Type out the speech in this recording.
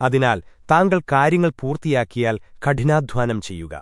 അതിനാൽ താങ്കൾ കാര്യങ്ങൾ പൂർത്തിയാക്കിയാൽ കഠിനാധ്വാനം ചെയ്യുക